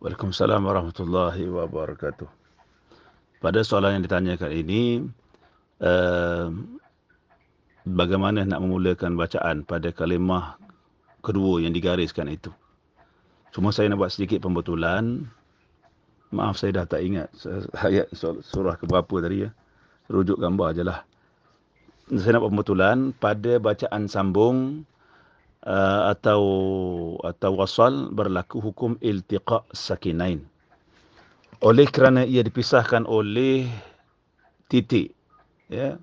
Waalaikumsalam warahmatullahi wabarakatuh. Pada soalan yang ditanyakan ini, uh, bagaimana nak memulakan bacaan pada kalimah kedua yang digariskan itu? Cuma saya nak buat sedikit pembetulan. Maaf saya dah tak ingat ayat surah ke berapa tadi ya. Rujuk gambar ajalah. Saya nak buat pembetulan pada bacaan sambung uh, atau atau wasal berlaku hukum iltiqa sakinain. Oleh kerana ia dipisahkan oleh titik ya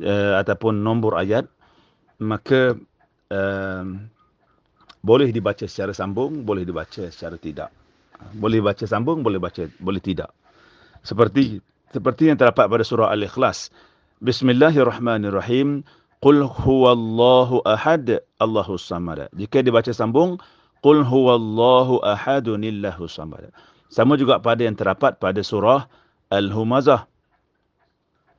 uh, ataupun nombor ayat maka uh, boleh dibaca secara sambung, boleh dibaca secara tidak. Boleh baca sambung, boleh baca boleh tidak. Seperti seperti yang terdapat pada surah Al-Ikhlas. Bismillahirrahmanirrahim. Qul huwallahu ahad Allahu samad. Jika dibaca sambung, Qul huwallahu ahadunillahu samad. Sama juga pada yang terdapat pada surah Al-Humazah.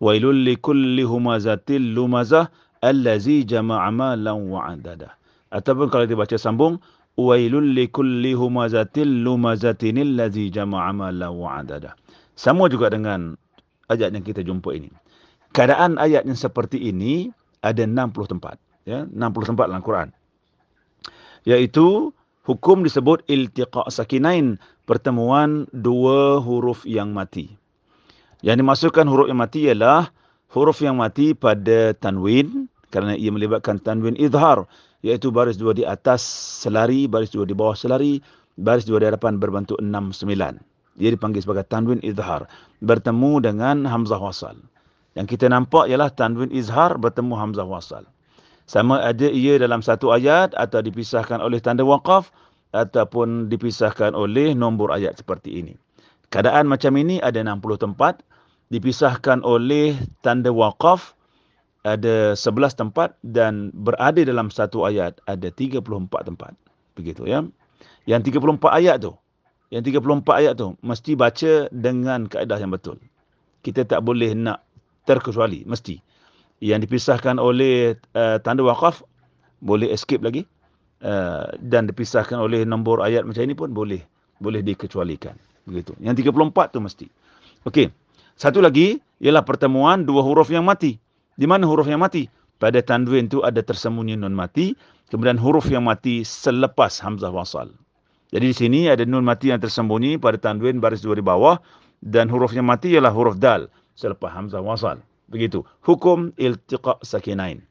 Wailul likulli humazatil lumazah allazi jama'a malan wa adada. Ataupun kalau dibaca sambung, Wailul likulli humazatil lumazatinil allazi jama'a malan wa adada. Sama juga dengan ayat yang kita jumpa ini. Keadaan ayat yang seperti ini, ada 60 tempat. Ya, 60 tempat dalam Quran. Yaitu hukum disebut iltiqa sakinain, pertemuan dua huruf yang mati. Yang dimasukkan huruf yang mati ialah huruf yang mati pada tanwin kerana ia melibatkan tanwin izhar iaitu baris dua di atas selari, baris dua di bawah selari, baris dua di hadapan berbentuk enam sembilan. Ia dipanggil sebagai tanwin izhar bertemu dengan hamzah wasal. Yang kita nampak ialah tanwin izhar bertemu hamzah wasal. Sama ada ia dalam satu ayat atau dipisahkan oleh tanda waqaf ataupun dipisahkan oleh nombor ayat seperti ini. Keadaan macam ini ada 60 tempat. Dipisahkan oleh tanda waqaf ada 11 tempat dan berada dalam satu ayat ada 34 tempat. Begitu ya. Yang 34 ayat tu, yang 34 ayat tu mesti baca dengan kaedah yang betul. Kita tak boleh nak terkecuali mesti. Yang dipisahkan oleh uh, tanda waqaf boleh escape lagi. Uh, dan dipisahkan oleh nombor ayat macam ini pun boleh boleh dikecualikan. Begitu. Yang 34 tu mesti. Okey. Satu lagi ialah pertemuan dua huruf yang mati. Di mana huruf yang mati? Pada tanwin tu ada tersembunyi nun mati kemudian huruf yang mati selepas hamzah wasal. Jadi di sini ada nun mati yang tersembunyi pada tanwin baris dua di bawah dan huruf yang mati ialah huruf dal selepas hamzah wasal. Begitu. Hukum iltiqa sakinain.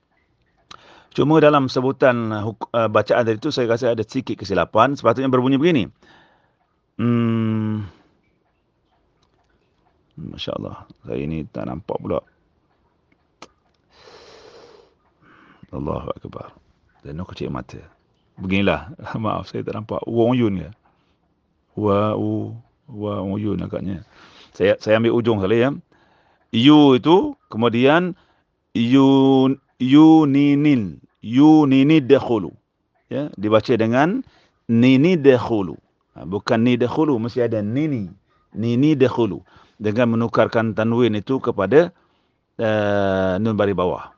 Cuma dalam sebutan uh, bacaan tadi itu saya rasa ada sedikit kesilapan. Sepatutnya berbunyi begini. Hmm. Masya Allah. Saya ini tak nampak pula. Allahu Akbar. Dan nak kecil mata. Beginilah. Maaf saya tak nampak. Wong Yun ya. Wa u wa Yun agaknya. Saya saya ambil ujung sekali ya yu itu kemudian yu yuninin. Yunini dakhulu ya dibaca dengan nini dakhulu ha, bukan ni dakhulu mesti ada nini. Nini dakhulu dengan menukarkan tanwin itu kepada uh, nun bari bawah.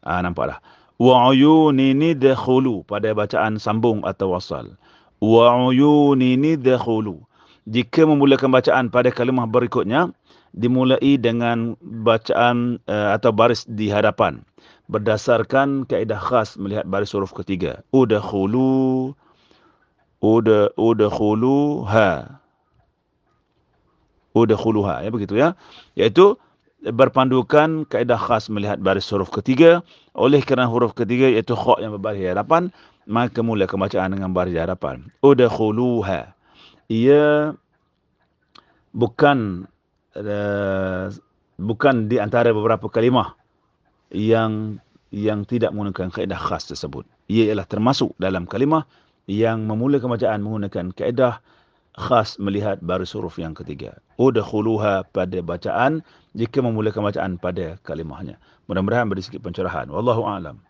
Ah ha, nampaklah. Wa yunini dakhulu pada bacaan sambung atau wasal. Wa yunini dakhulu jika memulakan bacaan pada kalimah berikutnya dimulai dengan bacaan uh, atau baris di hadapan. Berdasarkan kaedah khas melihat baris huruf ketiga. Udkhulu uda udkhulu ha. Udkhulu ha ya begitu ya. Iaitu berpandukan kaedah khas melihat baris huruf ketiga. Oleh kerana huruf ketiga iaitu kha yang berbaris hadapan maka mula kebacaan dengan baris hadapan. Udkhulu ha. Ia bukan bukan di antara beberapa kalimah yang yang tidak menggunakan kaedah khas tersebut. Ia ialah termasuk dalam kalimah yang memulakan bacaan menggunakan kaedah khas melihat baris huruf yang ketiga. Udkhuluha pada bacaan jika memulakan bacaan pada kalimahnya. Mudah-mudahan beri sikit pencerahan. Wallahu a'lam.